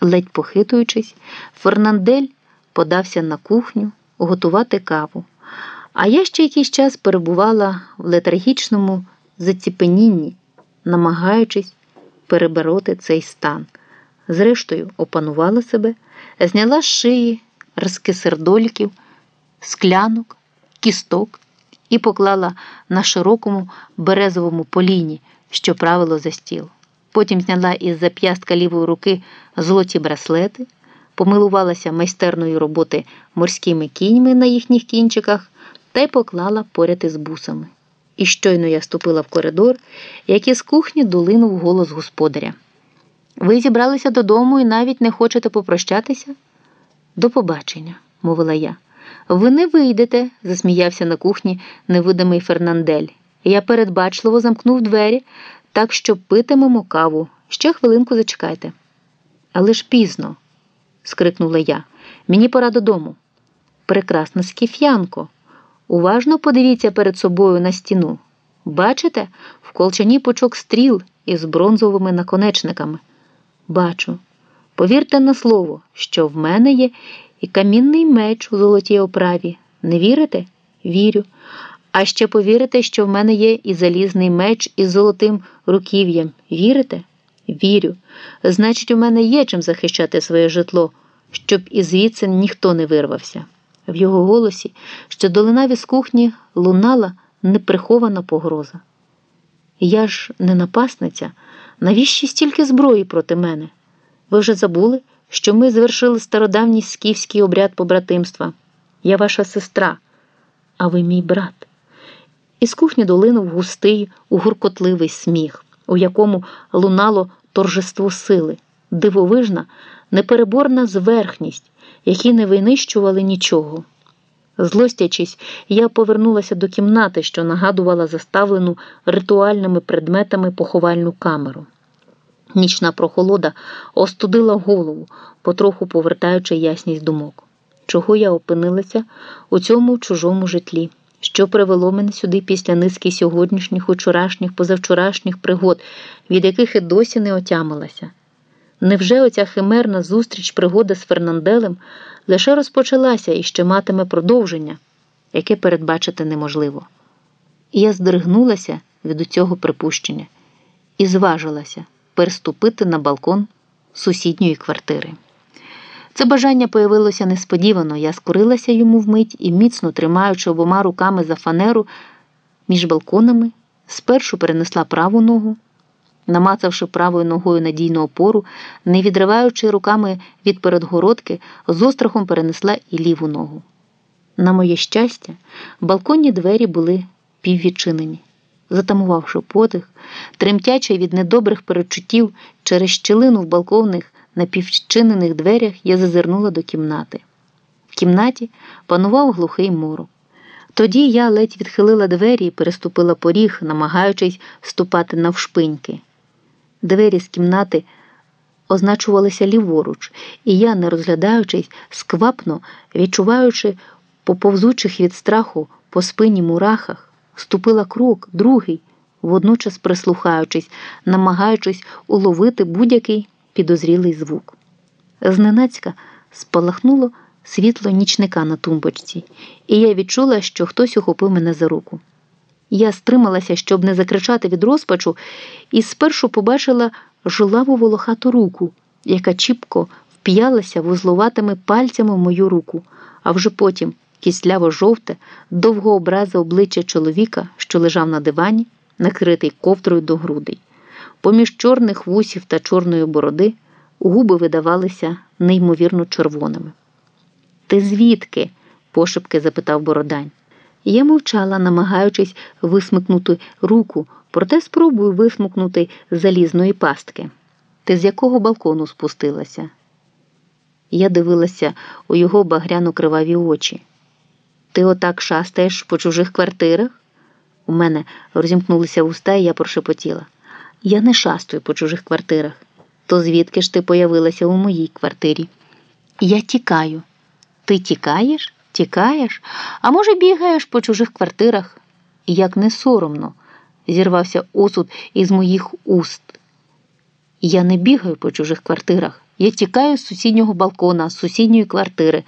Ледь похитуючись, Фернандель подався на кухню готувати каву. А я ще якийсь час перебувала в летаргічному заціпенінні, намагаючись перебороти цей стан. Зрештою, опанувала себе, зняла з шиї разки сердольків, склянок, кісток і поклала на широкому березовому поліні, що правило за стіл. Потім зняла із зап'ястка лівої руки золоті браслети, помилувалася майстерної роботи морськими кіньми на їхніх кінчиках та й поклала поряд із бусами. І щойно я ступила в коридор, як із кухні долинув голос господаря. Ви зібралися додому і навіть не хочете попрощатися? До побачення, мовила я. Ви не вийдете, засміявся на кухні невидимий Фернандель. Я передбачливо замкнув двері, так що питимемо каву. Ще хвилинку зачекайте. Але ж пізно, скрикнула я. Мені пора додому. Прекрасна скіф'янко. Уважно подивіться перед собою на стіну. Бачите, в колчані пучок стріл із бронзовими наконечниками. Бачу. Повірте на слово, що в мене є і камінний меч у золотій оправі. Не вірите? Вірю. А ще повірите, що в мене є і залізний меч із золотим руків'ям. Вірите? Вірю. Значить, у мене є чим захищати своє житло, щоб і звідси ніхто не вирвався. В його голосі, що долинав із кухні, лунала неприхована погроза. Я ж не напасниця, навіщо стільки зброї проти мене? Ви вже забули, що ми звершили стародавній скіфський обряд побратимства. Я ваша сестра, а ви мій брат. Із кухні долинув густий, угуркотливий сміх, у якому лунало торжество сили, дивовижна, непереборна зверхність, які не винищували нічого. Злостячись, я повернулася до кімнати, що нагадувала заставлену ритуальними предметами поховальну камеру. Нічна прохолода остудила голову, потроху повертаючи ясність думок. Чого я опинилася у цьому чужому житлі, що привело мене сюди після низки сьогоднішніх, учорашніх, позавчорашніх пригод, від яких і досі не отямилася? Невже оця химерна зустріч пригода з Фернанделем лише розпочалася і ще матиме продовження, яке передбачити неможливо? І я здригнулася від цього припущення і зважилася переступити на балкон сусідньої квартири. Це бажання появилося несподівано. Я скорилася йому вмить і, міцно тримаючи обома руками за фанеру між балконами, спершу перенесла праву ногу, намацавши правою ногою надійну опору, не відриваючи руками від передгородки, з острахом перенесла і ліву ногу. На моє щастя, балконні двері були піввідчинені затамувавши подих, тремтячи від недобрих перечуттів через щілину в балковних напівчинених дверях, я зазирнула до кімнати. В кімнаті панував глухий морок. Тоді я ледь відхилила двері і переступила поріг, намагаючись ступати навшпиньки. Двері з кімнати означувалися ліворуч, і я, не розглядаючись, сквапно відчуваючи по повзучих від страху по спині мурахах, ступила крок, другий, водночас прислухаючись, намагаючись уловити будь-який підозрілий звук. Зненацька спалахнуло світло нічника на тумбочці, і я відчула, що хтось ухопив мене за руку. Я стрималася, щоб не закричати від розпачу, і спершу побачила жилаву волохату руку, яка чіпко вп'ялася вузлуватими пальцями в мою руку, а вже потім кісляво жовте, довгообразе обличчя чоловіка, що лежав на дивані, накритий ковдрою до грудей. Поміж чорних вусів та чорної бороди губи видавалися неймовірно червоними. Ти звідки? пошепки запитав Бородань. Я мовчала, намагаючись висмикнути руку, проте спробую висмикнути залізної пастки. Ти з якого балкону спустилася? Я дивилася у його багряно криваві очі. Ти отак шастаєш по чужих квартирах? У мене розімкнулися уста, і я прошепотіла. Я не шастую по чужих квартирах. То звідки ж ти появилася у моїй квартирі? Я тікаю. Ти тікаєш? Тікаєш? А може, бігаєш по чужих квартирах? Як не соромно, зірвався осуд із моїх уст. Я не бігаю по чужих квартирах, Я тікаю з сусіднього балкона, з сусідньої квартири.